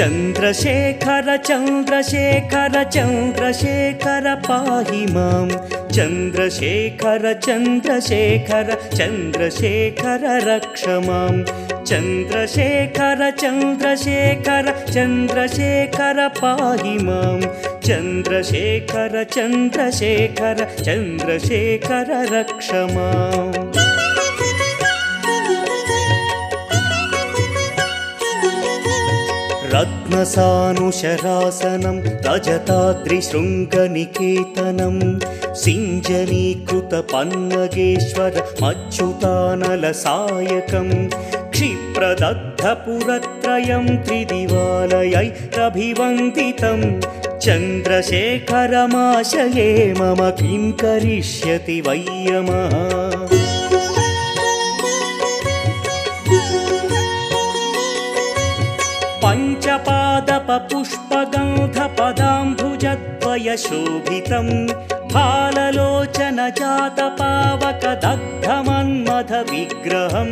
चन्द्रशेखर चन्द्रशेखर चन्द्रशेखर पाहि मां चन्द्रशेखर चन्द्रशेखर चन्द्रशेखर रक्ष मां चन्द्रशेखर चन्द्रशेखर चन्द्रशेखर पाहि मां चन्द्रशेखर चन्द्रशेखर चन्द्रशेखर रक्ष माम् रत्नसानुशरासनं रजताद्रिशृङ्गनिकेतनं सिञ्जनीकृतपन्नगेश्वर मच्युतानलसायकं क्षिप्रदग्धपुरत्रयं त्रिदिवालयैरभिवन्दितं चन्द्रशेखरमाशये मम किं करिष्यति वैयमः पञ्चपादपपुष्पगन्धपदाम्भुजद्वयशोभितं फाललोचनजातपावकदग्धमन्मथविग्रहं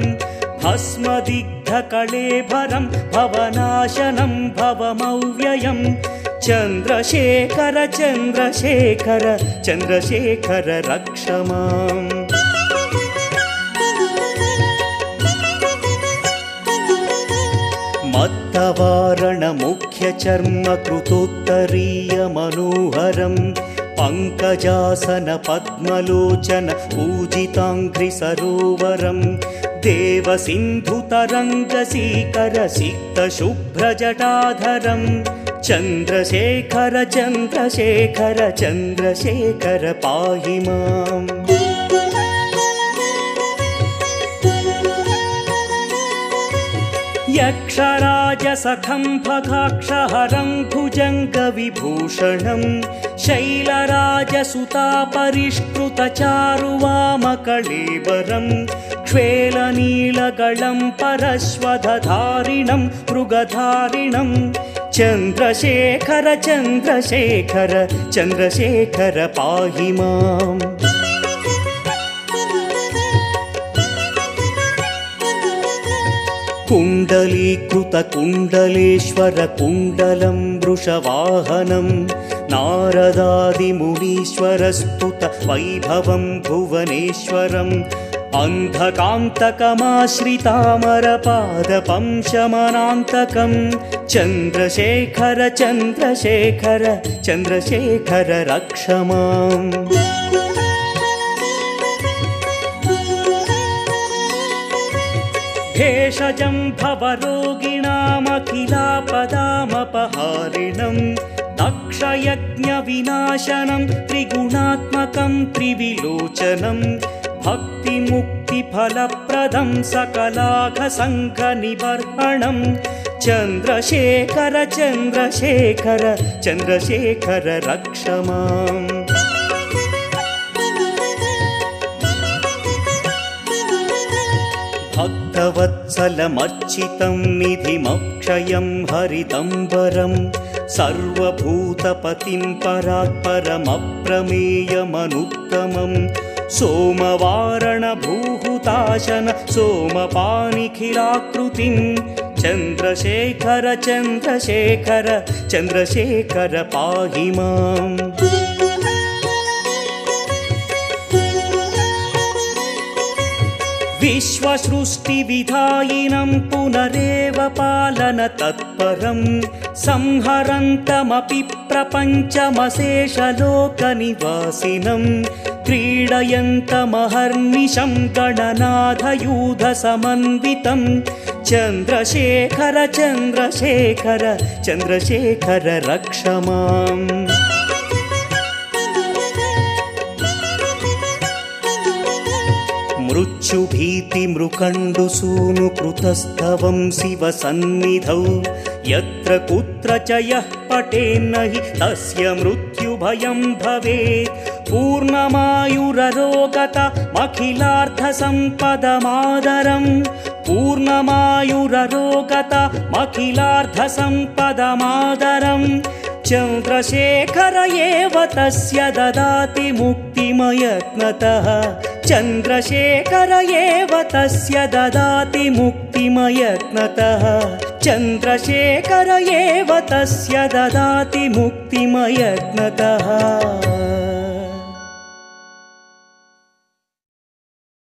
भस्मदिग्धकलेभरं भवनाशनं भवमव्ययम् चन्द्रशेखर चन्द्रशेखर चन्द्रशेखर रक्ष माम् मत्तवारणमुख्यचर्मकृतोत्तरीयमनोहरं पङ्कजासनपद्मलोचन पूजिताङ्घ्रिसरोवरं देवसिन्धुतरङ्गसीकरसिक्तशुभ्रजटाधरं चन्द्रशेखर चन्द्रशेखर चन्द्रशेखर पाहि माम् यक्षराजसखं भगाक्षहरं भुजङ्गविभूषणं शैलराजसुतापरिष्कृतचारुवामकळेबरं क्ष्वेलनीलगलं परश्वधधारिणं मृगधारिणं चन्द्रशेखर चन्द्रशेखर चन्द्रशेखर पाहि माम् कुण्डलीकृतकुण्डलेश्वरकुण्डलं वृषवाहनं नारदादिमुनीश्वरस्तुत वैभवं भुवनेश्वरम् अन्धकान्तकमाश्रितामरपादपं शमनान्तकं चन्द्रशेखर चन्द्रशेखर चन्द्रशेखर रक्ष माम् भेषजं भवरोगिणामखिलापदामपहारिणं दक्षयज्ञविनाशनं त्रिगुणात्मकं त्रिविलोचनं भक्तिमुक्तिफलप्रदं सकलाघसङ्घनिबर्हणं। चन्द्रशेखर चन्द्रशेखर चन्द्रशेखर रक्ष माम् भक्तवत्सलमर्चितं निधिमक्षयं हरिदम्बरं सर्वभूतपतिं परात्परमप्रमेयमनुत्तमं सोमवारणभूहुताशन सोमपानिखिलाकृतिं चन्द्रशेखर चन्द्रशेखर चन्द्रशेखर पाहि माम् विश्वसृष्टिविधायिनं पुनरेव पालनतत्परं संहरन्तमपि प्रपञ्चमशेषलोकनिवासिनं। क्रीडयन्तमहर्निशं गणनाथयूधसमन्वितं। चन्द्रशेखर चन्द्रशेखर चन्द्रशेखर रक्ष माम् मृत्युभीतिमृकण्डुसूनुकृतस्तवं शिवसन्निधौ यत्र कुत्र च यः पटेन्न हि तस्य मृत्युभयं भवेत्। पूर्णमायुररोगतमखिलार्थसम्पदमादरम् पूर्णमायुररोगतमखिलार्थसम्पदमादरम् चन्द्रशेखर एव तस्य ददाति मुक्तिमयत्नतः चन्द्रशेखर एव तस्य ददाति मुक्तिमयत्नतः। चन्द्रशेखर एव तस्य ददाति मुक्तिमयत्नतः